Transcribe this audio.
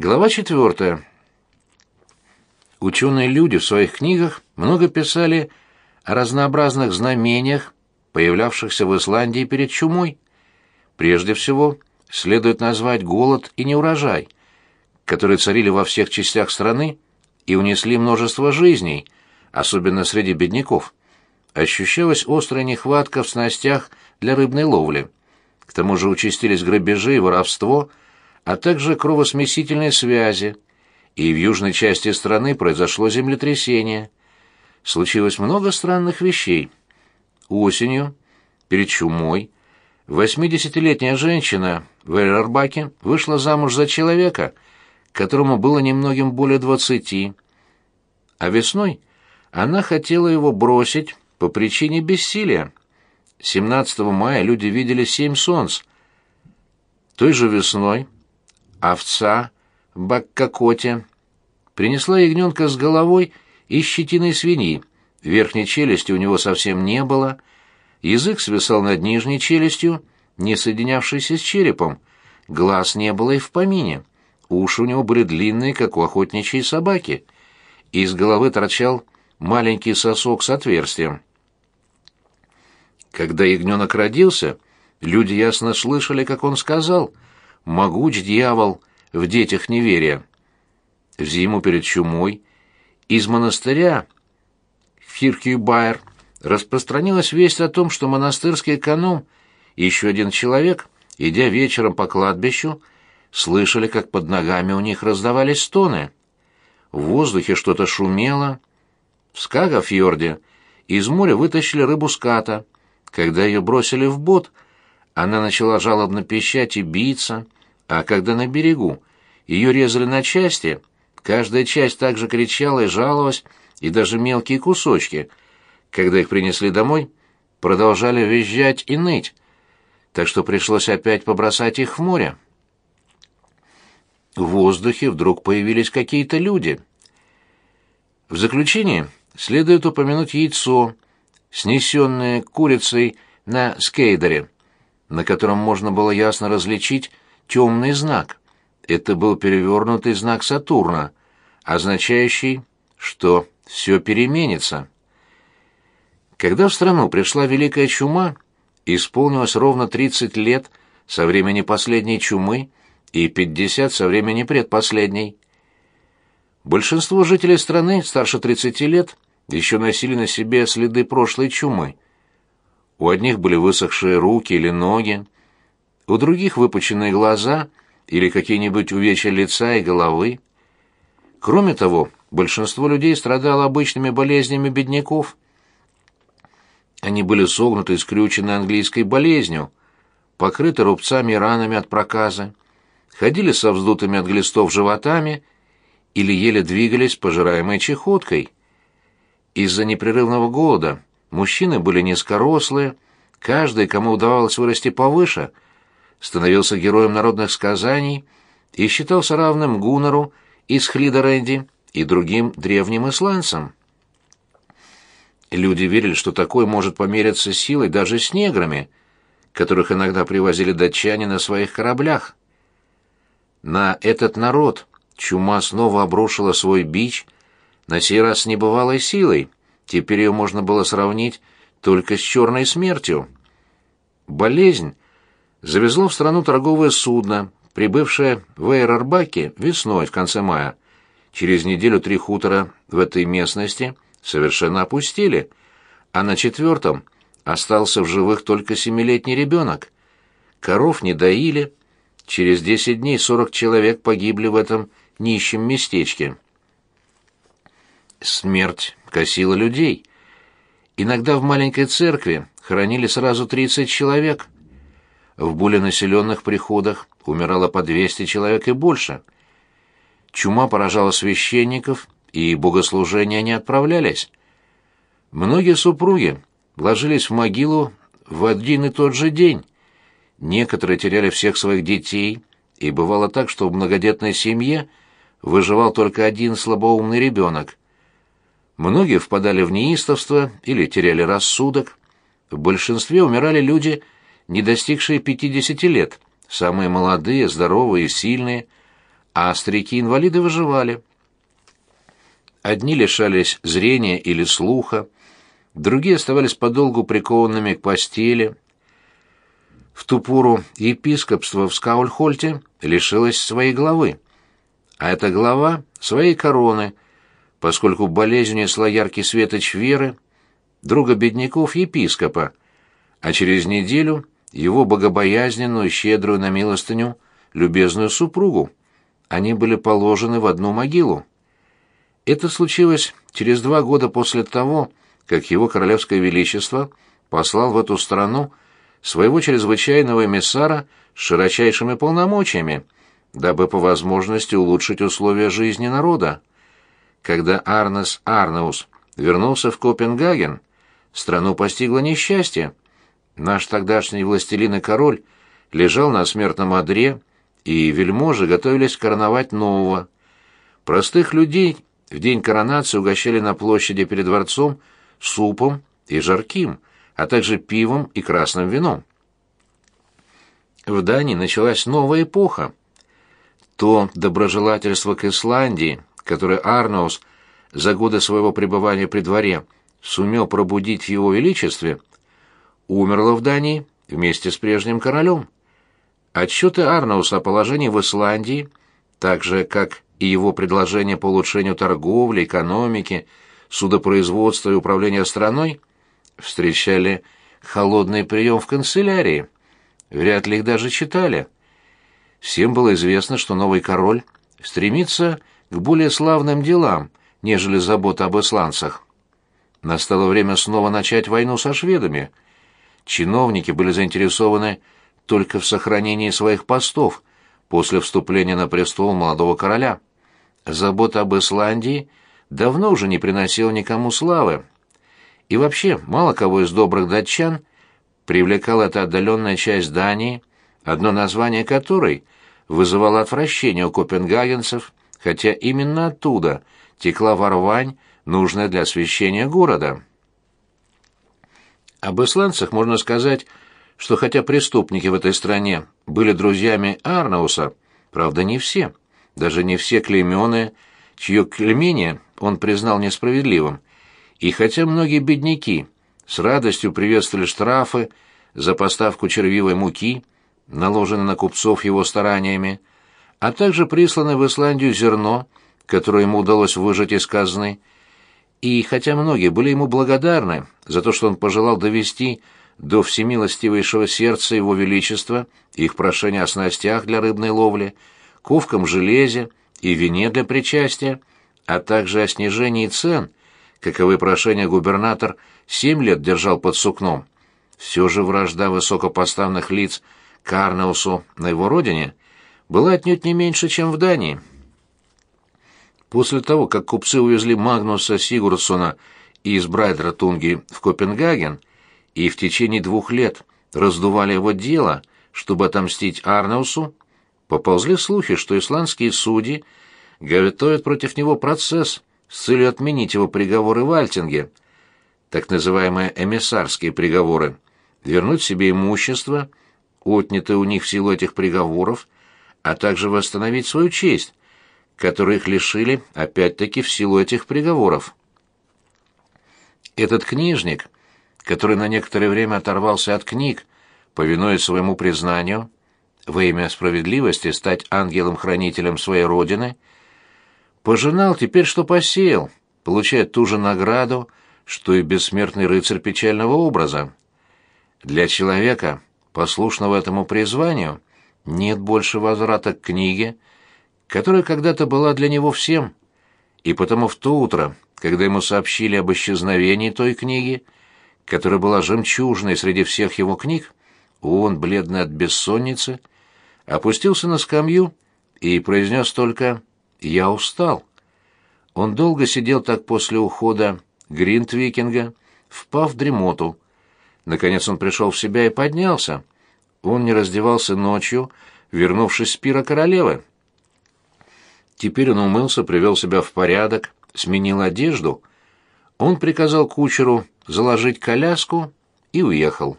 Глава четвертая. Ученые люди в своих книгах много писали о разнообразных знамениях, появлявшихся в Исландии перед чумой. Прежде всего, следует назвать голод и неурожай, которые царили во всех частях страны и унесли множество жизней, особенно среди бедняков. Ощущалась острая нехватка в снастях для рыбной ловли. К тому же участились грабежи и воровство, а также кровосмесительные связи, и в южной части страны произошло землетрясение. Случилось много странных вещей. Осенью, перед чумой, восьмидесятилетняя женщина в Эрербаке вышла замуж за человека, которому было немногим более двадцати, а весной она хотела его бросить по причине бессилия. 17 мая люди видели семь солнц. Той же весной овца Баккакоте принесла ягненка с головой и щетиной свиньи. Верхней челюсти у него совсем не было, язык свисал над нижней челюстью, не соединявшийся с черепом, глаз не было и в помине, уши у него были длинные, как у охотничьей собаки, из головы торчал маленький сосок с отверстием. Когда ягненок родился, люди ясно слышали, как он сказал «Могуч дьявол, в детях неверия». В зиму перед чумой из монастыря Фиркюбайер распространилась весть о том, что монастырский эконом и еще один человек, идя вечером по кладбищу, слышали, как под ногами у них раздавались стоны. В воздухе что-то шумело. В Скагафьорде из моря вытащили рыбу ската — когда ее бросили в бот, она начала жалобно пищать и биться, а когда на берегу ее резали на части, каждая часть также кричала и жаловалась, и даже мелкие кусочки, когда их принесли домой, продолжали визжать и ныть, так что пришлось опять побросать их в море. В воздухе вдруг появились какие-то люди. В заключение следует упомянуть яйцо — снесенные курицей на скейдере, на котором можно было ясно различить темный знак. Это был перевернутый знак Сатурна, означающий, что все переменится. Когда в страну пришла Великая Чума, исполнилось ровно 30 лет со времени последней чумы и 50 со времени предпоследней. Большинство жителей страны старше 30 лет – еще носили на себе следы прошлой чумы. У одних были высохшие руки или ноги, у других выпученные глаза или какие-нибудь увечья лица и головы. Кроме того, большинство людей страдало обычными болезнями бедняков. Они были согнуты и скрючены английской болезнью, покрыты рубцами и ранами от проказа, ходили со вздутыми от глистов животами или еле двигались, пожираемой чехоткой. Из-за непрерывного голода мужчины были низкорослые, каждый, кому удавалось вырасти повыше, становился героем народных сказаний и считался равным Гуннеру из Хлидоренди и другим древним исландцам. Люди верили, что такой может помериться силой даже с неграми, которых иногда привозили датчане на своих кораблях. На этот народ чума снова обрушила свой бич – на сей раз с небывалой силой. Теперь ее можно было сравнить только с черной смертью. Болезнь завезло в страну торговое судно, прибывшее в Эйрарбаке весной в конце мая. Через неделю три хутора в этой местности совершенно опустили, а на четвертом остался в живых только семилетний ребенок. Коров не доили, через десять дней сорок человек погибли в этом нищем местечке. Смерть косила людей. Иногда в маленькой церкви хоронили сразу 30 человек. В более населенных приходах умирало по 200 человек и больше. Чума поражала священников, и богослужения не отправлялись. Многие супруги ложились в могилу в один и тот же день. Некоторые теряли всех своих детей, и бывало так, что в многодетной семье выживал только один слабоумный ребенок. Многие впадали в неистовство или теряли рассудок. В большинстве умирали люди, не достигшие 50 лет, самые молодые, здоровые сильные, а старики-инвалиды выживали. Одни лишались зрения или слуха, другие оставались подолгу прикованными к постели. В ту пору епископство в Скаульхольте лишилось своей главы, а эта глава — своей короны, поскольку болезнь несла яркий светоч веры, друга бедняков епископа, а через неделю его богобоязненную, щедрую на милостыню, любезную супругу. Они были положены в одну могилу. Это случилось через два года после того, как его королевское величество послал в эту страну своего чрезвычайного эмиссара с широчайшими полномочиями, дабы по возможности улучшить условия жизни народа. Когда Арнес Арнаус вернулся в Копенгаген, страну постигло несчастье. Наш тогдашний властелин и король лежал на смертном одре, и вельможи готовились короновать нового. Простых людей в день коронации угощали на площади перед дворцом супом и жарким, а также пивом и красным вином. В Дании началась новая эпоха. То доброжелательство к Исландии, которое Арнаус за годы своего пребывания при дворе сумел пробудить в его величестве, умерло в Дании вместе с прежним королем. Отчеты Арнауса о положении в Исландии, так же, как и его предложения по улучшению торговли, экономики, судопроизводства и управления страной, встречали холодный прием в канцелярии. Вряд ли их даже читали. Всем было известно, что новый король стремится к более славным делам, нежели забота об исландцах. Настало время снова начать войну со шведами. Чиновники были заинтересованы только в сохранении своих постов после вступления на престол молодого короля. Забота об Исландии давно уже не приносила никому славы. И вообще, мало кого из добрых датчан привлекала эта отдаленная часть Дании, одно название которой вызывало отвращение у копенгагенцев, хотя именно оттуда текла ворвань, нужная для освещения города. Об исландцах можно сказать, что хотя преступники в этой стране были друзьями Арнауса, правда не все, даже не все клейменные, чье клеймение он признал несправедливым, и хотя многие бедняки с радостью приветствовали штрафы за поставку червивой муки, наложенные на купцов его стараниями, а также присланное в Исландию зерно, которое ему удалось выжать из казны, и хотя многие были ему благодарны за то, что он пожелал довести до всемилостивейшего сердца его величества их прошение о снастях для рыбной ловли, ковком железе и вине для причастия, а также о снижении цен, каковы прошения губернатор семь лет держал под сукном. Все же вражда высокопоставных лиц к Арнаусу на его родине была отнюдь не меньше, чем в Дании. После того, как купцы увезли Магнуса Сигурдсона из Брайдратунги в Копенгаген, и в течение двух лет раздували его дело, чтобы отомстить Арнаусу, поползли слухи, что исландские судьи готовят против него процесс с целью отменить его приговоры в Альтинге, так называемые эмиссарские приговоры, вернуть себе имущество, отнятое у них в силу этих приговоров, а также восстановить свою честь, которой их лишили опять-таки в силу этих приговоров. Этот книжник который на некоторое время оторвался от книг, повинуясь своему признанию, во имя справедливости стать ангелом-хранителем своей родины, пожинал теперь, что посеял, получая ту же награду, что и бессмертный рыцарь печального образа. Для человека, послушного этому призванию, нет больше возврата к книге, которая когда-то была для него всем, и потому в то утро, когда ему сообщили об исчезновении той книги, которая была жемчужной среди всех его книг, он, бледный от бессонницы, опустился на скамью и произнес только «Я устал». Он долго сидел так после ухода Гринтвикинга, впав в дремоту. Наконец он пришел в себя и поднялся. Он не раздевался ночью, вернувшись с пира королевы. Теперь он умылся, привел себя в порядок, сменил одежду. Он приказал кучеру заложить коляску и уехал.